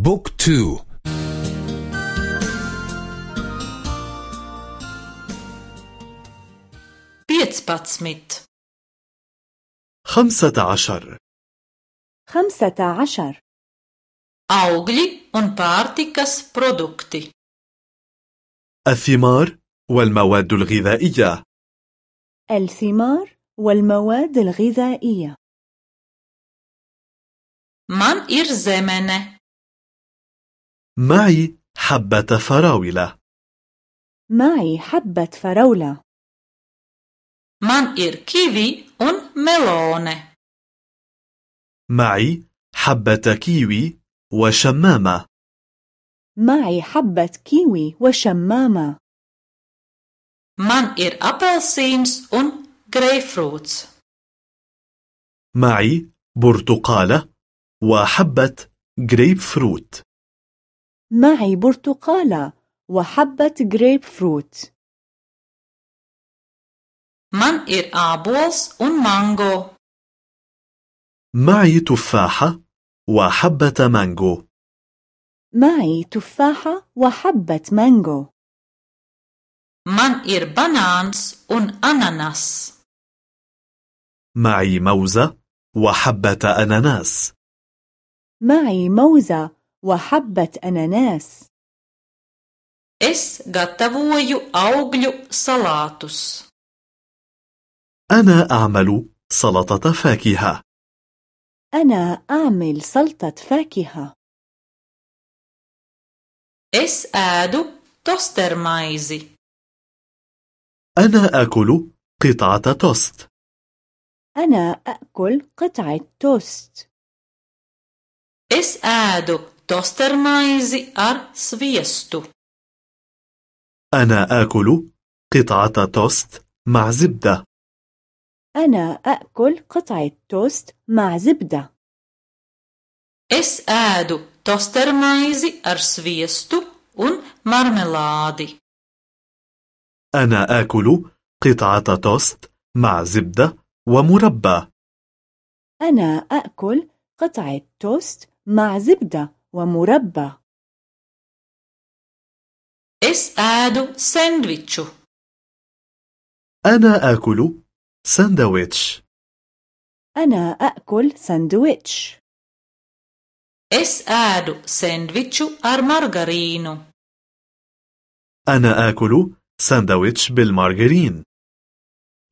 بوك تو. Piecpadsmit خمسة عشر. خمسة عشر. Augļi un pārtikas produkti. الثمار والمواد الغذائية. الثمار والمواد الغذائية. Man ir zemene. معي حبة فراولة. معي حبة فراولة. Man ir kivi un melone. معي حبة كيوي وشمامة. معي حبة كيوي وشمامة. Man ir apelsīns un greipfrūts معي برتقالة وحبة جريب فروت معي برتقالة وحبة جريب فروت man ir ābols un mango معي تفاحة وحبة مانجو. معي تفاحة وحبة مانجو. man ir banāns un ananas معي موزة وحبة أناناس. معي موزة وحبة أناناس. Es gatavoju augļu salātus. أنا أعمل سلطة فاكهة. أنا أعمل سلطة فاكهة. Es ēdu tostermaizi. أنا آكل قطعة توست. أنا أأكل قطعة توست. Es ēdu tostermaizi ar sviestu. أنا آكل قطعة توست مع زبدة. أنا أأكل قطعة توست مع زبدة. Es ēdu tostermaizi ar sviestu un marmelādi. أنا آكل قطعة توست مع زبدة ومربى. أنا أأكل قطعة توست مع زبدة. ومربى. es ēdu sendviču أنا آكل ساندويتش. أنا أأكل ساندويتش. es ēdu sendviču ar margarīnu أنا آكل ساندويتش بالمارغرين.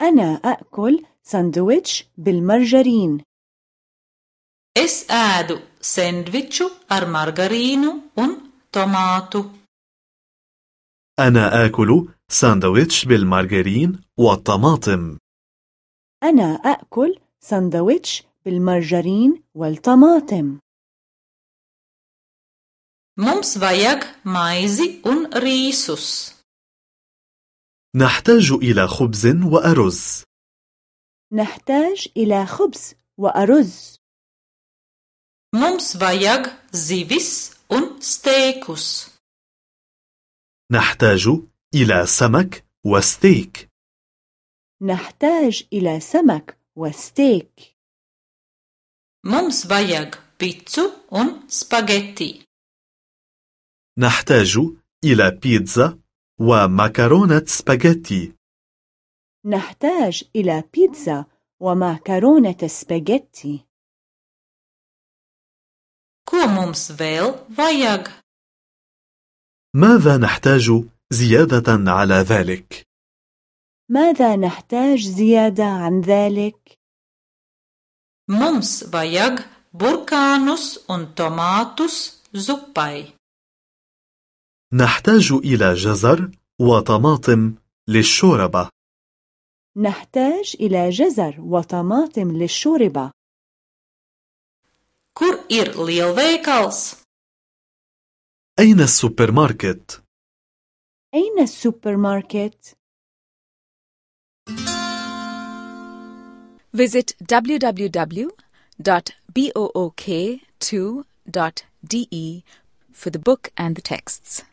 أنا أأكل ساندويتش بالمرجرين. es ēdu sendviču ar margarīnu un tomātu أنا آكل ساندويتش بالمارغرين والطماطم. أنا أأكل ساندويتش بالمرجرين والطماطم. Mums vajag maizi un rīsus نحتاج إلى خبز وأرز. نحتاج إلى خبز وأرز. Mums vajag zivis un steikus. نحتاج إلى سمك وستيك. نحتاج إلى سمك وستيك. Mums vajag picu un spageti. نحتاج إلى بيتزا ومكرونة سباجيتي نحتاج إلى بيتزا ومعكرونة سباجيتي ko mums vēl vajag ماذا نحتاج زيادة على ذلك؟ ماذا نحتاج زيادة عن ذلك؟ mums vajag burkānus un tomātus zupai نحتاج إلى جزر وطماطم للشوربة نحتاج إلى جزر وطماطم للشوربة kur ir lielveikals أين السوبر ماركت؟ أين السوبر ماركت؟ Visit www.book2.de for the book and the texts.